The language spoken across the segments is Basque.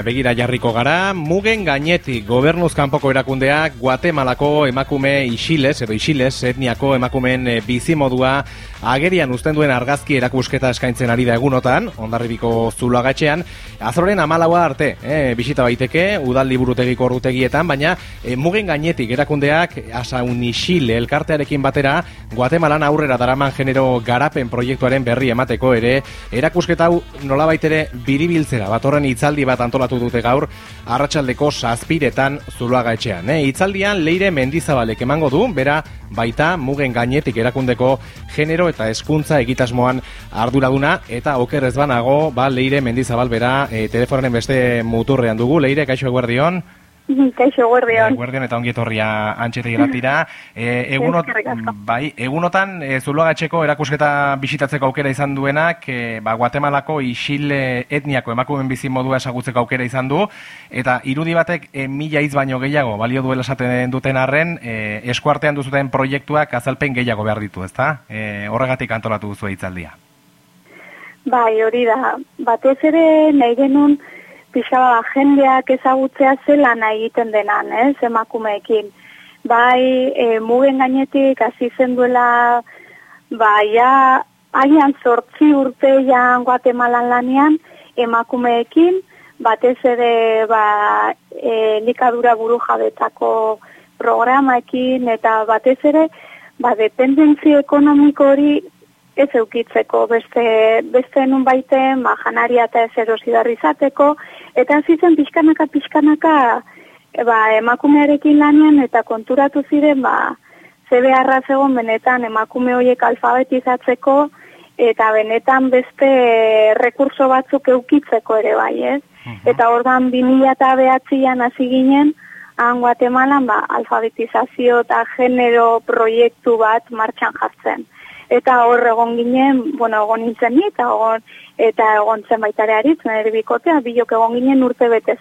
Begira jarriko gara, mugen gainetik gobernuz kanpoko erakundeak Guatemalako emakume isiles edo isiles etniako emakumeen eh, bizimodua agerian uzten duen argazki erakusketa eskaintzen ari da egunotan, ondarribiko zulagatxean, azoren amalaua arte, eh, bisita baiteke, udal liburutegiko ordutegietan, baina eh, mugen gainetik erakundeak asaun isil elkartearekin batera, Guatemalan aurrera daraman genero garapen proiektuaren berri emateko ere, erakusketa hau nolabaitere biribiltzera, batorren hitzaldi bat antolatu dute gaur, arratsaldeko zazpiretan zuluaga etxean. Eh? Itzaldian leire mendizabalek emango du, bera baita mugen gainetik erakundeko genero eta hezkuntza egitasmoan arduraduna eta oker ez banago, ba, leire mendizabal bera e, telefonen beste muturrean dugu. Leire, kaixo eguerdion? Kaixo, guardion. Eh, guardion eta ongi etorria antxete gratira. E, egunot, bai, egunotan, e, zuluagatxeko erakusketa bisitatzeko aukera izan duenak, e, ba, Guatemalako isil etniako emakumen bizin modua esagutzeko aukera izan du, eta irudi batek e, mila iz baino gehiago, balio duela esaten duten arren, e, eskuartean duzuten proiektuak azalpen gehiago behar ditu, ezta? E, horregatik antolatu duzu itzaldia. Bai, hori da. Batez ere nahi genuen, pixaba jendeak ezagutzea zelan egiten denan, ez, emakumeekin. Bai, e, mugen gainetik, hasi zen duela, bai, ja, haian sortzi urte jan Guatemalan lanian, emakumeekin, batez ere, ba, e, likadura buru jabetako programaekin, eta batez ere, ba, dependentzia ekonomiko hori ez eukitzeko, beste, beste nun baiten, ba, janaria eta ez erosidarrizateko, Eta hasi zen pixkanaka pixkanaka e, ba, emakumearekin lanean eta konturatu ziren ba ze beharra zegoen benetan emakume horiek alfabetizatzeko eta benetan beste rekurso batzuk eukitzeko ere bai, ez? Eta ordan 2009an hasi ginen han Guatemalan ba, alfabetizazio eta genero proiektu bat martxan jartzen. Eta hor egon ginen, bueno, egon nintzen ni, eta egon, eta egon zen baitare aritz, nire bikotea, bilok egon ginen urte bete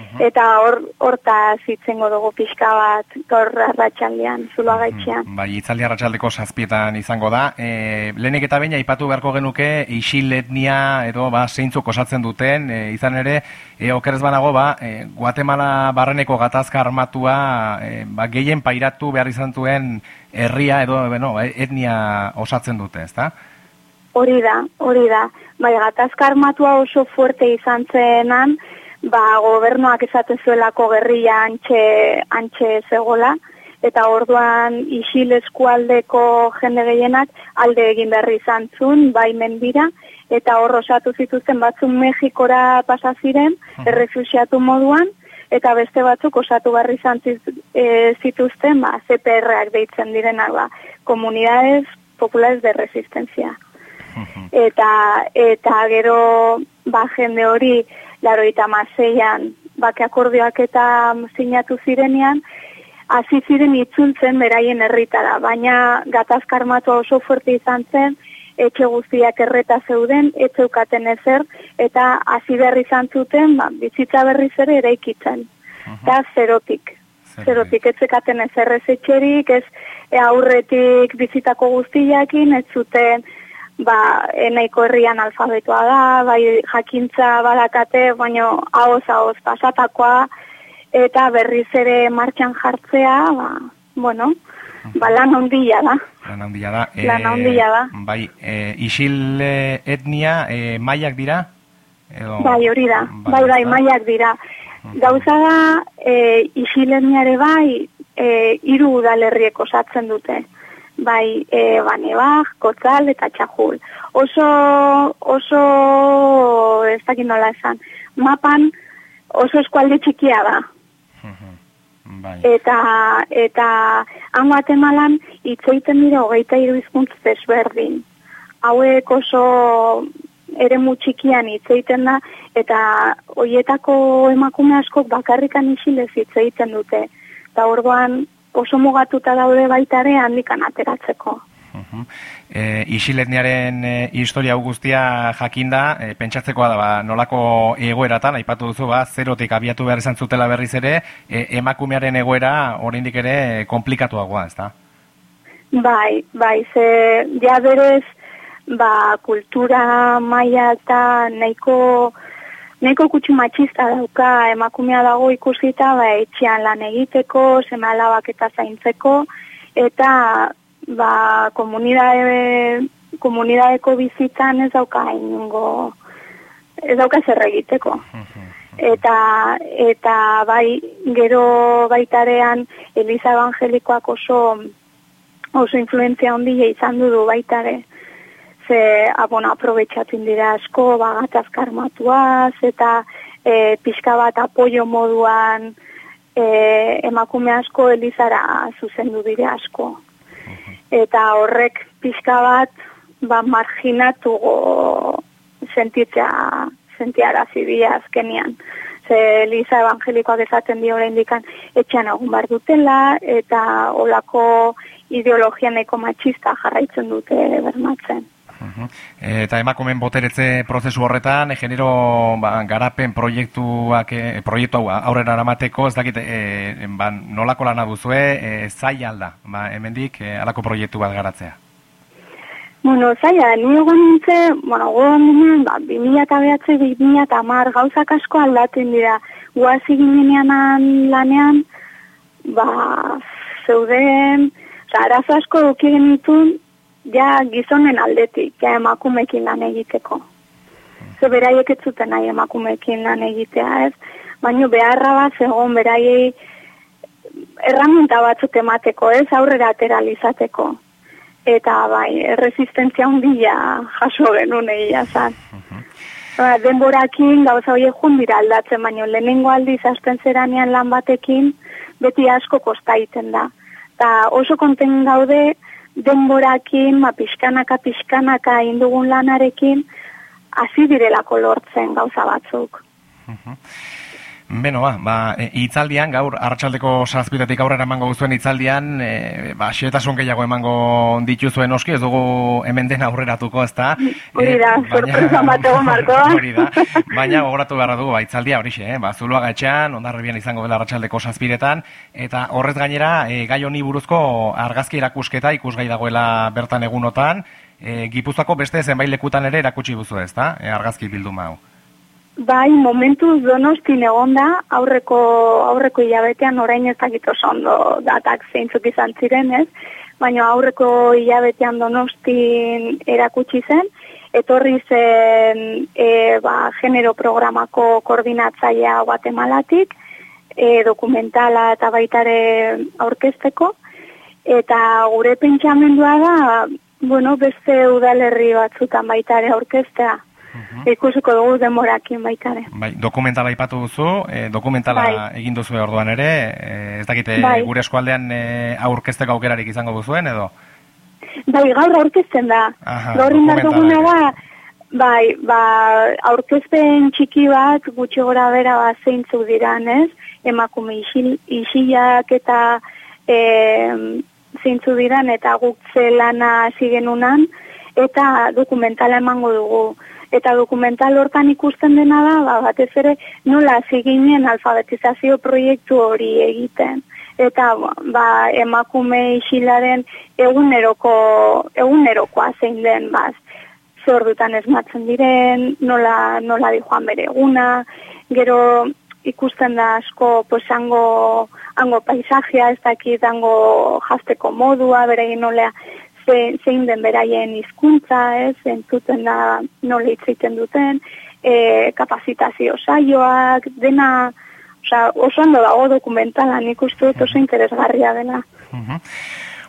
zan. Mhm. Eta hor horta zitzengo dugu pixka bat gaur arratsaldean zulo gaitxean. Mhm. Bai, itzaldi arratsaldeko zazpietan izango da. E, lehenik eta baina aipatu beharko genuke isil etnia edo ba, zeintzuk osatzen duten, e, izan ere, e, okerez banago, ba, e, Guatemala barreneko gatazka armatua e, ba, gehien pairatu behar izan duen herria edo bueno, etnia osatzen dute, ezta? Hori da, hori da. Bai, gatazka armatua oso fuerte izan zenan, ba, gobernuak esaten zuelako gerria antxe, antxe zegola, eta orduan isil eskualdeko jende gehienak alde egin berri izan zun, bai mendira, eta hor osatu zituzten batzun Mexikora pasaziren, errefusiatu moduan, eta beste batzuk osatu berri izan e, zituzten, ba, CPR-ak deitzen direnak, ba, komunidades populares de resistencia. Eta eta gero ba jende hori laroita maseian bake akordioak eta sinatu zirenean hasi ziren itzultzen beraien herritara. Baina gatazka armatu oso fuerte izan zen etxe guztiak erreta zeuden etzeukaten ezer eta hasi berri izan zuten ba, bizitza berriz ere eraikitzen. Da zerotik. Zerotik. Etzekaten ezer ez etxerik ez aurretik bizitako guztiakin ez zuten ba, enaiko herrian alfabetoa da, bai jakintza badakate, baino haoz haoz pasatakoa, eta berriz ere martxan jartzea, ba, bueno, ba, lan ondila da. Lan ondila da. Lan ondila da. bai, e, isil etnia e, maiak dira? Edo... Bai, hori da. Bai, bai, bai maiak dira. Gauza da, e, isil etniare bai, e, iru udalerriek osatzen dute bai e, bane kotzal eta txahul. Oso, oso, ez dakit nola esan, mapan oso eskualde txikia da. bai. Eta, eta, han Guatemalan itzeiten dira hogeita iruizkuntz desberdin. Hauek oso ere txikian itzeiten da, eta hoietako emakume askok bakarrikan isilez itzeiten dute. Eta orduan, oso mugatuta daude baita ere handikan ateratzeko. Uh e, isiletniaren e, historia guztia jakinda, e, pentsatzekoa da, ba, nolako egoeratan, aipatu duzu, ba, zerotik abiatu behar izan zutela berriz ere, e, emakumearen egoera oraindik ere komplikatuagoa, ez da? Bai, bai, ze, ja berez, ba, kultura maia eta nahiko Neko kutsu matxista dauka emakumea dago ikusita ba, etxean lan egiteko, seme alabak eta zaintzeko, eta ba, komunidade, komunidadeko bizitzan ez dauka inungo, ez dauka zer egiteko. Eta, eta bai, gero baitarean Eliza Evangelikoak oso oso influenzia ondia izan du baitare ze abona aprobetxatzen dira asko, bagatazka armatuaz, eta e, pixka bat apoio moduan e, emakume asko elizara zuzendu dire asko. Eta horrek pixka bat ba, marginatu sentitzea, sentiara zibia azkenian. Ze Eliza Evangelikoak ezaten dio indikan etxean egun bar dutela, eta olako ideologianeko matxista jarraitzen dute bermatzen. Eta emakumen boteretze prozesu horretan, genero ba, garapen proiektuak, e, proiektu hau aurrera aramateko, ez dakit, e, ba, nolako lana duzue, e, zai alda, ba, hemendik e, alako proiektu bat garatzea? Bueno, zaila, ni egon nintze, bueno, gogon ginen, ba, 2000 eta behatze, 2000 eta mar, gauzak asko aldatzen dira, guazi ginen lanean, ba, zeuden, arazo asko duki genitun, ja gizonen aldetik, ja emakumekin lan egiteko. Ze beraiek ez zuten nahi emakumekin lan egitea, ez? Baina beharra bat zegoen beraiei erraminta batzuk emateko, ez? Aurrera ateralizateko. Eta bai, resistentzia handia jaso genuen egia zan. Ba, denborakin gauza horiek jundira aldatzen, baina lehenengo aldiz hasten zeranean lan batekin, beti asko kostaiten da. Ta oso konten gaude, denborakin, ma pixkanaka, pixkanaka indugun lanarekin, hasi direlako lortzen gauza batzuk. Beno, ba, ba e, itzaldian, gaur, hartxaldeko salazpitetik aurrera emango zuen itzaldian, e, ba, xietasun gehiago emango dituzuen oski, ez dugu hemen den aurreratuko, ez da? Hori da, e, sorpresa batego, Marko. Hori da, baina gogoratu beharra dugu, ba, itzaldia hori xe, eh? ba, zuluaga etxean, ondarribian izango dela hartxaldeko salazpiretan, eta horrez gainera, e, gai honi buruzko argazki erakusketa ikusgai dagoela bertan egunotan, e, gipuzako beste zenbait lekutan ere erakutsi buzu ez da, e, argazki bildu mau. Bai, momentu donostin egon da, aurreko, aurreko hilabetean orain ez dakit oso ondo datak zeintzuk izan ziren ez, baina aurreko hilabetean donostin erakutsi zen, etorri zen e, ba, genero programako koordinatzaia Guatemalatik, e, dokumentala eta baitare aurkezteko, eta gure pentsamendua da, bueno, beste udalerri batzutan baitare aurkeztea. Ikusiko dugu demorakin baita ere. Bai, dokumentala ipatu duzu, e, dokumentala bai. egin duzu orduan ere, e, ez dakite bai. gure eskualdean e, aurkezteko aukerarik izango duzuen edo? Bai, gaur aurkezten da. Gaur indar duguna da, bai, ba, aurkezpen txiki bat gutxi gora bera ba, zeintzu diran, ez? Emakume isil, isilak eta e, zeintzu diran eta guk zelana zigenunan eta dokumentala emango dugu eta dokumental hortan ikusten dena da, ba, batez ere nola ziginen alfabetizazio proiektu hori egiten. Eta ba, emakume isilaren eguneroko, egunerokoa zein den, baz, zordutan esmatzen diren, nola, nola di joan bere eguna, gero ikusten da asko pues hango hango paisajea ez dakit hango jasteko modua beregin nolea zein den beraien hizkuntza, ez, entzuten da nola hitz duten, e, kapazitazio saioak, dena, oza, oso ondo dago dokumentala, nik uste dut oso interesgarria dela.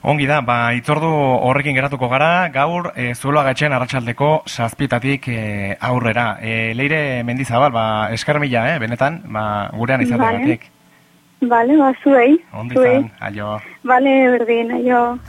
Ongi da, ba, itzordu horrekin geratuko gara, gaur e, zuelo agatxen arratsaldeko saspitatik e, aurrera. E, leire mendizabal, ba, eskarmila, eh, benetan, ba, gurean izategatik. Vale, ba, zuei. Ondi zan, aio. Vale, berdin, aio.